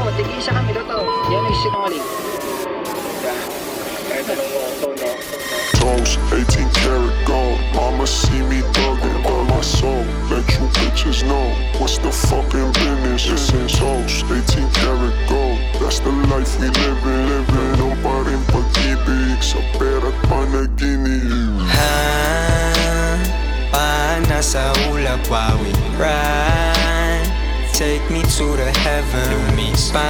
Oo, oh, tigisa kami daw to. Yan ang sinungaling. Kahit anong motto, no? Toast, 18 karat gold. Mama see me thugging on my soul. Let you bitches know what's the fucking business. This is toast, 18 karat gold. That's the life we living, living. Ang pa rin pag-ibig sa pera't panaginip. Ha, pa nasa ulap while we ride Take me to the heaven. Lumis pa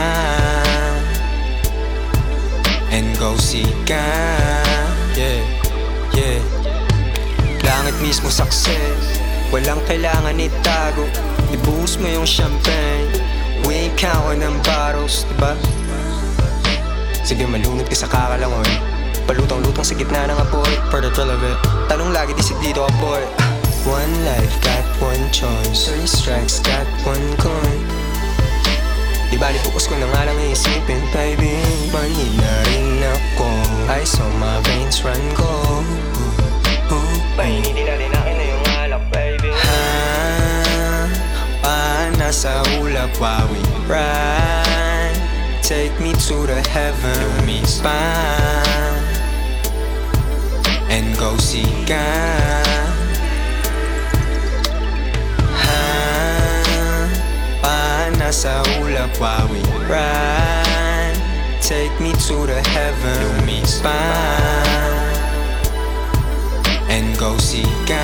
And go see God. Yeah, yeah. Langit mismo success. Walang kailangan itago. Ibuhos mo yung champagne. We ain't counting ng bottles, diba? Sige malunod ka sa kakalangoy. Palutang-lutang sa gitna ng apoy. For the thrill of it. Tanong lagi di dito apoy One life, got one choice. Three strikes, got focus ko na nga lang iisipin Baby, panin na rin ako. Ice on my veins, run go Painitin na rin akin na yung alak, baby. Ha, pa nasa ulap while we ride. Take me to the heaven. Lumis pa And go see God pa nasa ulap while we ride Take me to the heaven Lumis pa And go see God